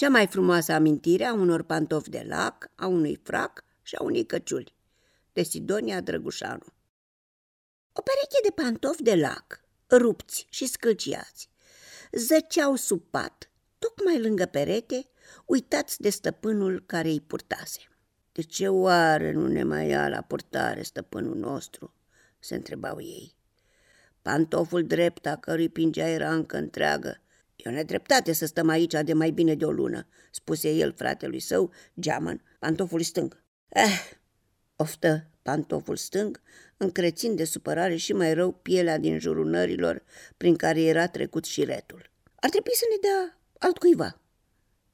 Cea mai frumoasă amintire a unor pantofi de lac, a unui frac și a unei căciuli. De Sidonia Drăgușanu. O pereche de pantofi de lac, rupți și scâlciați, zăceau sub pat, tocmai lângă perete, uitați de stăpânul care îi purtase. De ce oare nu ne mai ia la purtare stăpânul nostru? se întrebau ei. Pantoful drept a cărui pingea era încă întreagă. E o nedreptate să stăm aici de mai bine de o lună, spuse el fratelui său, geamăn, pantoful stâng. Eh, oftă pantoful stâng, încrețind de supărare și mai rău pielea din jurul nărilor prin care era trecut și retul. Ar trebui să ne dea altcuiva.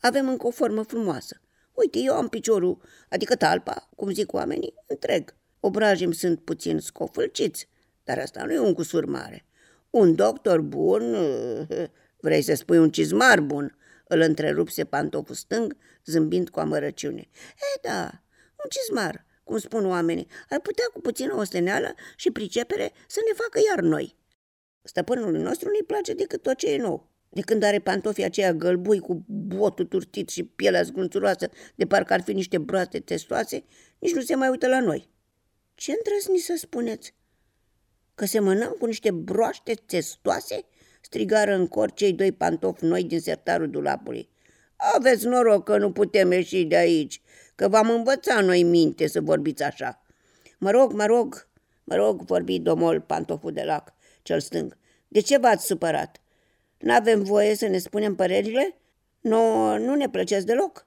Avem încă o formă frumoasă. Uite, eu am piciorul, adică talpa, cum zic oamenii, întreg. Obrajii sunt puțin scofâlciți, dar asta nu e un cusur mare. Un doctor bun, vrei să spui un cizmar bun, îl întrerupse pantoful stâng, zâmbind cu amărăciune. E, da, un cizmar, cum spun oamenii, ar putea cu puțină osteneală și pricepere să ne facă iar noi. Stăpânului nostru nu-i place decât tot ce e nou. De când are pantofii aceia gălbui cu botul turtit și pielea zgânțuroasă, de parcă ar fi niște broaste testoase, nici nu se mai uită la noi. Ce îndrăzni să spuneți? Că semănăm cu niște broaște testoase? Strigară în cor cei doi pantofi noi din sertarul dulapului. Aveți noroc că nu putem ieși de aici, că v-am învățat noi minte să vorbiți așa. Mă rog, mă rog, mă rog, vorbi domol pantoful de lac, cel stâng. De ce v-ați supărat? N-avem voie să ne spunem părerile? No, nu ne plăceți deloc.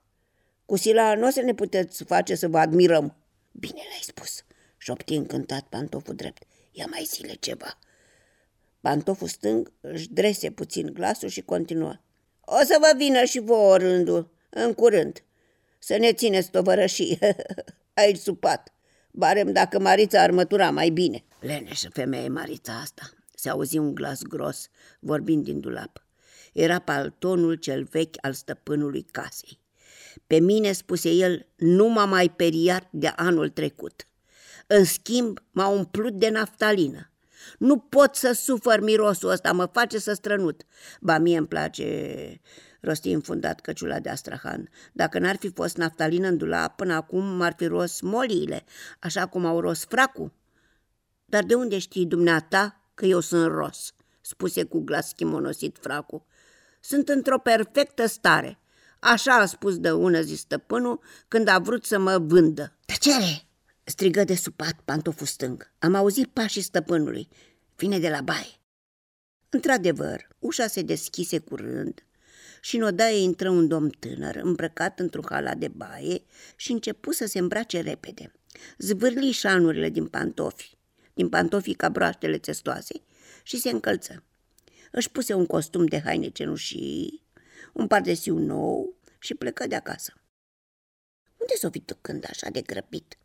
Cu sila nu o să ne puteți face să vă admirăm. Bine l-ai spus, șopti încântat pantoful drept. Ia mai zile ceva. Pantoful stâng își drese puțin glasul și continuă. O să vă vină și vouă rândul, în curând. Să ne țineți tovărășii aici supat. Barem dacă Marița armătura mai bine. Leneșă femeie Marița asta, se auzi un glas gros vorbind din dulap. Era paltonul cel vechi al stăpânului casei. Pe mine, spuse el, nu m-a mai periat de anul trecut. În schimb, m-a umplut de naftalină. Nu pot să sufăr mirosul ăsta, mă face să strănut. Ba mie îmi place, rosti înfundat căciula de astrahan. Dacă n-ar fi fost naftalină în dulap, până acum m-ar fi ros moliile, așa cum au ros fracul. Dar de unde știi dumneata că eu sunt ros, spuse cu glas schimonosit fracul. Sunt într-o perfectă stare. Așa a spus de ună zi stăpânul când a vrut să mă vândă. Tăcere! Strigă de supat pantoful stâng. Am auzit pașii stăpânului. Vine de la baie. Într-adevăr, ușa se deschise curând și în odaie intră un domn tânăr, îmbrăcat într-o hala de baie și începu să se îmbrace repede. Zvârli șanurile din pantofi, din pantofii ca broaștele testoase și se încălță. Își puse un costum de haine cenușii, un pardesiu nou și plecă de acasă. Unde s-o fi tăcând așa de grăbit?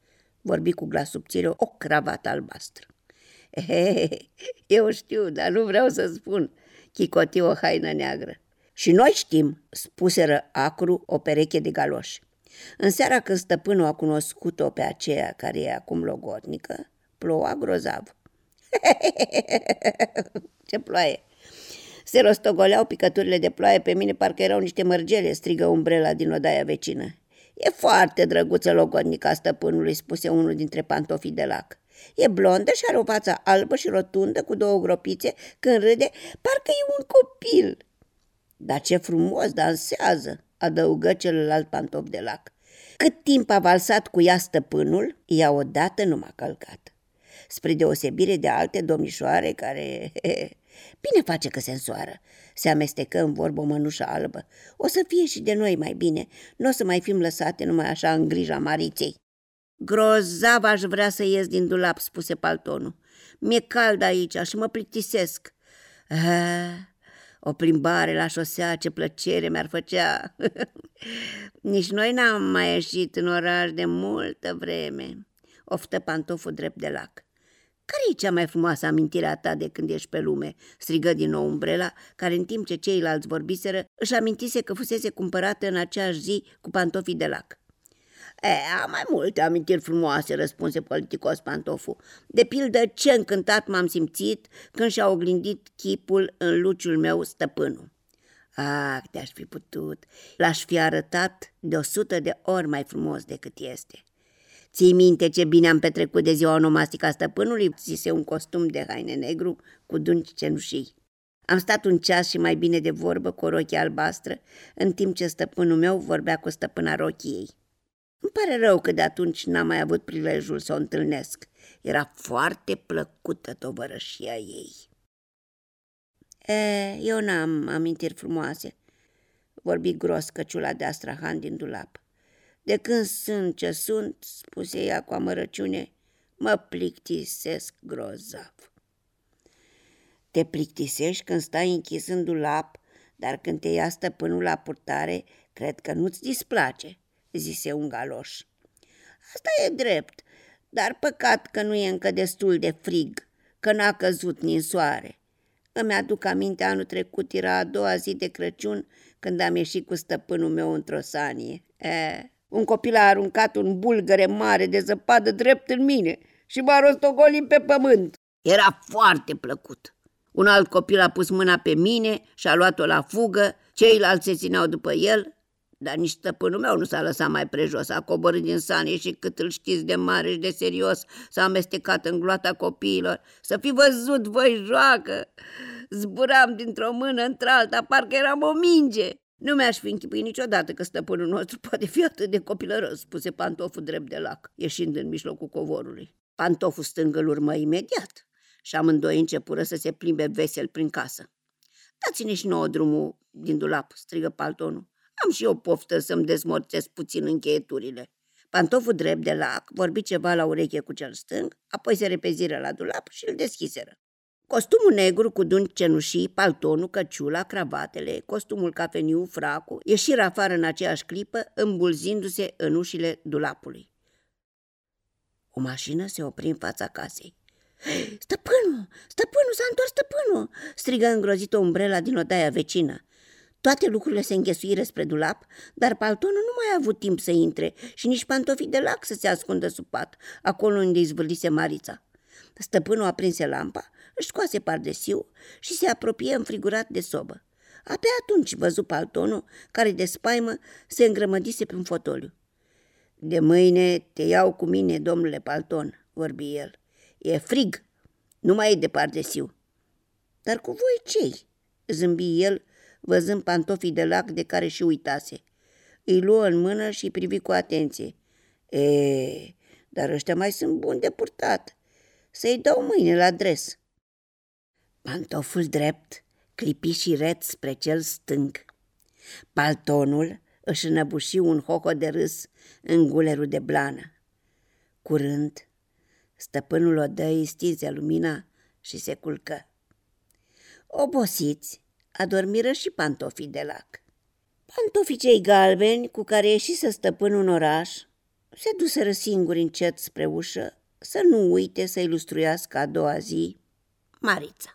Vorbi cu glas subțire o cravată albastră. Ehe, eu știu, dar nu vreau să spun, chicoti o haină neagră. Și noi știm, spuseră acru o pereche de galoși. În seara când stăpânul a cunoscut-o pe aceea care e acum logodnică, ploua grozav. Ce ploaie! Se rostogoleau picăturile de ploaie pe mine, parcă erau niște mărgele, strigă umbrela din odaia vecină. E foarte drăguță logodnica stăpânului, spuse unul dintre pantofii de lac. E blondă și are o față albă și rotundă cu două gropițe. Când râde, parcă e un copil. Dar ce frumos dansează, adăugă celălalt pantof de lac. Cât timp a valsat cu ea stăpânul, ea odată nu m-a călcat spre deosebire de alte domnișoare care... Bine face că se însoară, se amestecă în vorbă o mănușă albă. O să fie și de noi mai bine, nu o să mai fim lăsate numai așa în grija Mariței. Grozav aș vrea să ies din dulap, spuse paltonul. Mi-e cald aici și mă plictisesc. Ah, o plimbare la șosea, ce plăcere mi-ar făcea. Nici noi n-am mai ieșit în oraș de multă vreme. Oftă pantoful drept de lac. Care e cea mai frumoasă amintire a ta de când ești pe lume?" strigă din nou umbrela, care în timp ce ceilalți vorbiseră își amintise că fusese cumpărată în aceeași zi cu pantofii de lac. E, am mai multe amintiri frumoase, răspunse politicos pantoful. De pildă, ce încântat m-am simțit când și-a oglindit chipul în luciul meu stăpânul. Ah, te-aș fi putut. L-aș fi arătat de o sută de ori mai frumos decât este. Ții minte ce bine am petrecut de ziua onomastică a stăpânului? Zise un costum de haine negru cu dungi cenușii. Am stat un ceas și mai bine de vorbă cu o rochie albastră, în timp ce stăpânul meu vorbea cu stăpâna rochiei. Îmi pare rău că de atunci n-am mai avut prilejul să o întâlnesc. Era foarte plăcută tovărășia ei. E, eu n-am amintiri frumoase, vorbi gros căciula de astrahan din dulap. De când sunt ce sunt, spuse ea cu amărăciune, mă plictisesc grozav. Te plictisești când stai închis în dulap, dar când te ia stăpânul la purtare, cred că nu-ți displace, zise un galoș. Asta e drept, dar păcat că nu e încă destul de frig, că n-a căzut nin soare. Îmi aduc aminte, anul trecut era a doua zi de Crăciun când am ieșit cu stăpânul meu într-o sanie. E, un copil a aruncat un bulgăre mare de zăpadă drept în mine și m-a rostogolit pe pământ. Era foarte plăcut. Un alt copil a pus mâna pe mine și a luat-o la fugă, ceilalți se țineau după el, dar nici stăpânul meu nu s-a lăsat mai prejos, a coborât din sanie și cât îl știți de mare și de serios, s-a amestecat în gloata copiilor. Să fi văzut voi joacă! Zburam dintr-o mână într-alta, parcă eram o minge. Nu mi-aș fi închipuit niciodată că stăpânul nostru poate fi atât de copilăros, spuse pantoful drept de lac, ieșind în mijlocul covorului. Pantoful stâng îl urmă imediat și amândoi începură să se plimbe vesel prin casă. Dați-ne și nouă drumul din dulap, strigă paltonul. Am și eu poftă să-mi dezmorțesc puțin încheieturile. Pantoful drept de lac vorbi ceva la ureche cu cel stâng, apoi se repeziră la dulap și îl deschiseră. Costumul negru cu dungi cenușii, paltonul, căciula, cravatele, costumul cafeniu, fracul, ieșiră afară în aceeași clipă, îmbulzindu-se în ușile dulapului. O mașină se opri în fața casei. Stăpânul! Stăpânul! S-a întors stăpânul!" strigă îngrozit o umbrela din odaia vecină. Toate lucrurile se înghesuiră spre dulap, dar paltonul nu mai a avut timp să intre și nici pantofii de lac să se ascundă sub pat, acolo unde izvârlise Marița. Stăpânul aprinse lampa, își scoase pardesiu și se apropie înfrigurat de sobă. Abia atunci văzu paltonul, care de spaimă se îngrămădise pe un fotoliu. De mâine te iau cu mine, domnule palton, vorbi el. E frig, nu mai e de pardesiu. Dar cu voi cei? zâmbi el, văzând pantofii de lac de care și uitase. Îi luă în mână și privi cu atenție. E, dar ăștia mai sunt buni de purtat. Să-i dau mâine la dres. Pantoful drept clipi și ret spre cel stâng. Paltonul își înăbuși un hoho de râs în gulerul de blană. Curând, stăpânul odăii stinse lumina și se culcă. Obosiți, adormiră și pantofii de lac. Pantofii cei galbeni cu care ieșise stăpânul în oraș se duseră singuri încet spre ușă să nu uite să ilustruiască a doua zi Marița.